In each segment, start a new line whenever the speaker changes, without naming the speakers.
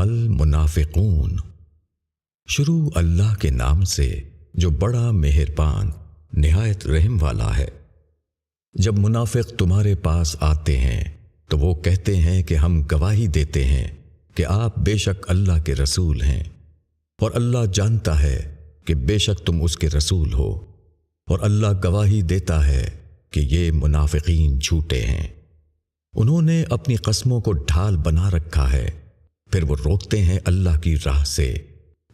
المنافقون۔ شروع اللہ کے نام سے جو بڑا مہربان، نہایت رحم والا ہے۔ جب منافق تمہارے پاس آتے ہیں، تو وہ کہتے ہیں کہ ہم گواہی دیتے ہیں کہ آپ بے شک اللہ کے رسول ہیں۔ اور اللہ جانتا ہے کہ بے شک تم اس کے رسول ہو۔ اور اللہ گواہی دیتا ہے کہ یہ منافقین جھوٹے ہیں۔ انہوں نے اپنی قسموں کو ڈھال بنا رکھا ہے۔ پھر وہ روکتے ہیں اللہ کی راہ سے۔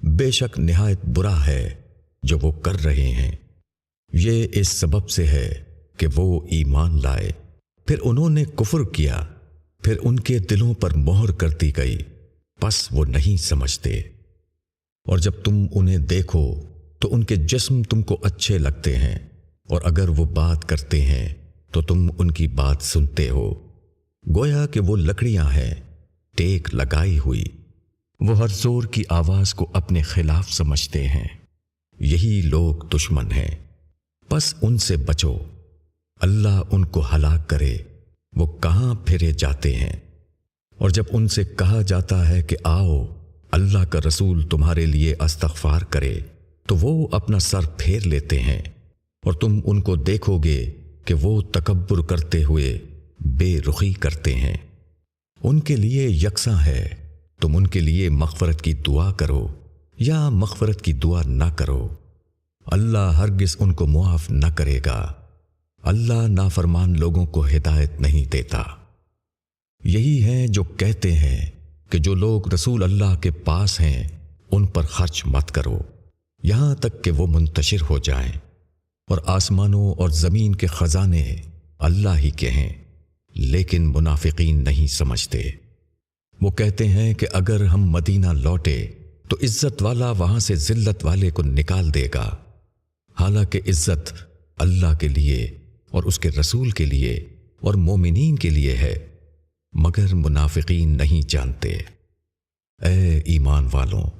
بے شک نہایت برا ہے جو وہ کر رہے ہیں۔ یہ اس سبب سے ہے کہ وہ ایمان لائے۔ پھر انہوں نے کفر کیا۔ پھر ان کے دلوں پر مہر کر دی گئی۔ پس وہ نہیں سمجھتے۔ اور جب تم انہیں دیکھو، تو ان کے جسم تم کو اچھے لگتے ہیں۔ اور اگر وہ بات کرتے ہیں، تو تم ان کی بات سنتے ہو۔ گویا کہ وہ لکڑیاں ہیں۔ ٹیک لگائی ہوئی۔ وہ ہر زور کی آواز کو اپنے خلاف سمجھتے ہیں۔ یہی لوگ دشمن ہیں۔ بس ان سے بچو۔ اللہ ان کو ہلاک کرے۔ وہ کہاں پھرے جاتے ہیں۔ اور جب ان سے کہا جاتا ہے کہ آؤ، اللہ کا رسول تمہارے لیے استغفار کرے، تو وہ اپنا سر پھیر لیتے ہیں۔ اور تم ان کو دیکھو گے کہ وہ تکبر کرتے ہوئے بے رخی کرتے ہیں۔ ان کے لیے یکساں ہے۔ تم ان کے لیے مغفرت کی دعا کرو یا مغفرت کی دعا نہ کرو۔ اللہ ہرگز ان کو معاف نہ کرے گا۔ اللہ نافرمان لوگوں کو ہدایت نہیں دیتا۔ یہی ہیں جو کہتے ہیں کہ جو لوگ رسول اللہ کے پاس ہیں، ان پر خرچ مت کرو۔ یہاں تک کہ وہ منتشر ہو جائیں۔ اور آسمانوں اور زمین کے خزانے اللہ ہی کے ہیں۔ لیکن منافقین نہیں سمجھتے۔ وہ کہتے ہیں کہ اگر ہم مدینہ لوٹے تو عزت والا وہاں سے ذلت والے کو نکال دے گا۔ حالانکہ عزت اللہ کے لیے اور اس کے رسول کے لیے اور مومنین کے لیے ہے، مگر منافقین نہیں جانتے۔ اے ایمان والوں،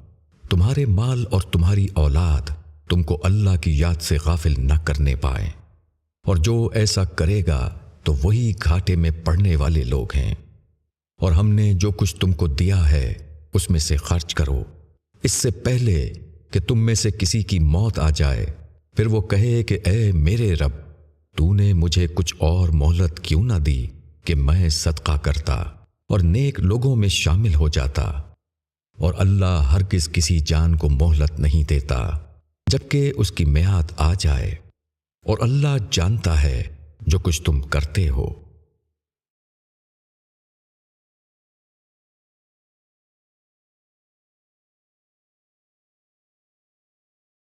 تمہارے مال اور تمہاری اولاد تم کو اللہ کی یاد سے غافل نہ کرنے پائے اور جو ایسا کرے گا تو وہی گھاٹے میں پڑنے والے لوگ ہیں۔ اور ہم نے جو کچھ تم کو دیا ہے، اس میں سے خرچ کرو۔ اس سے پہلے کہ تم میں سے کسی کی موت آ جائے، پھر وہ کہے کہ اے میرے رب، تو نے مجھے کچھ اور مہلت کیوں نہ دی کہ میں صدقہ کرتا اور نیک لوگوں میں شامل ہو جاتا؟ اور اللہ ہر کس کسی جان کو مہلت نہیں دیتا جبکہ اس کی میعاد آ جائے۔ اور اللہ جانتا ہے جو کچھ تم کرتے ہو۔